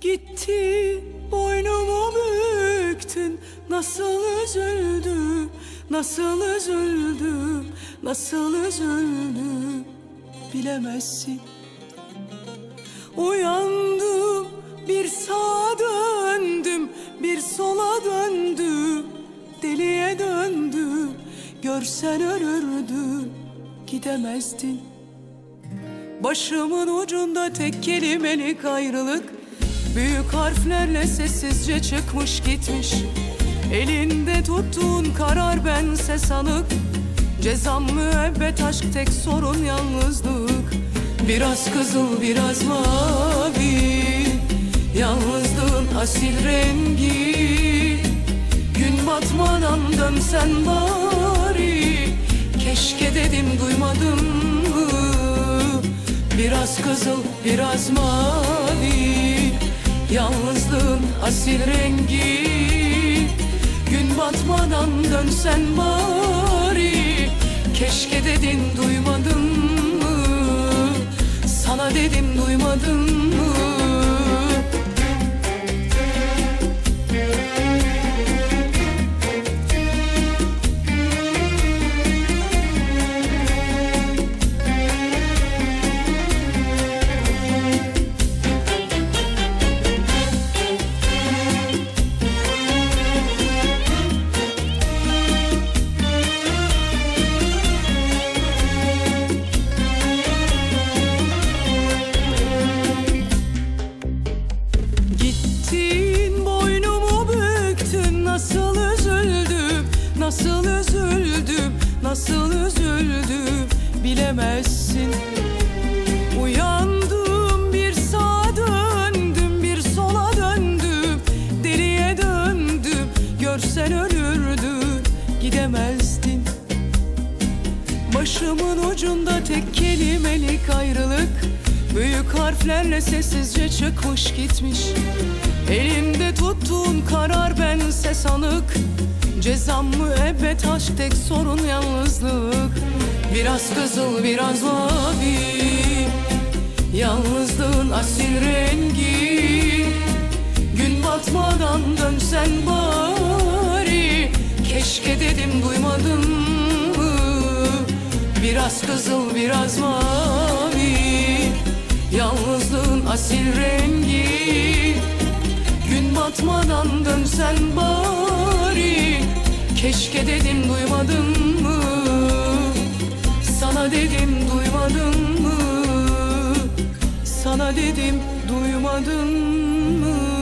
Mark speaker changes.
Speaker 1: Gitti boynumu büktün. Nasıl üzüldüm Nasıl üzüldüm Nasıl üzüldüm Bilemezsin. Uyandım bir sağa döndüm Bir sola döndüm. Deliye döndüm Görsen ölürdün Gidemezdin. Başımın ucunda tek kelimelik ayrılık Büyük harflerle sessizce çıkmış gitmiş. Elinde tuttuğun karar bense sanık. Cezam müebbet aşk tek sorun yalnızlık. Biraz kızıl biraz mavi. Yalnızlığın asil rengi. Gün batmadan dönsen bari. Keşke dedim duymadım Biraz kızıl biraz mavi Yalnızlığın asil rengi. Gün batmadan dönsen bari Keşke dedin duymadın mı? Sana dedim duymadın mı Gittin boynumu büktün Nasıl üzüldüm Nasıl üzüldüm Nasıl üzüldüm Bilemezsin. Uyandım bir sağa döndüm Bir sola döndüm Deliye döndüm Görsen ölürdün Gidemezdin. Başımın ucunda tek kelimelik ayrılık Büyük harflerle sessizce çıkmış gitmiş. Elinde tuttuğun karar bense sanık. Cezam müebbet aşk tek sorun yalnızlık. Biraz kızıl biraz mavi. Yalnızlığın asil rengi. Gün batmadan dönsen bari. Keşke dedim duymadın mı? Biraz kızıl biraz mavi Yalnızlığın asil rengi. Gün batmadan dönsen bari. Keşke dedim duymadın mı? Sana dedim duymadın mı? Sana dedim duymadın mı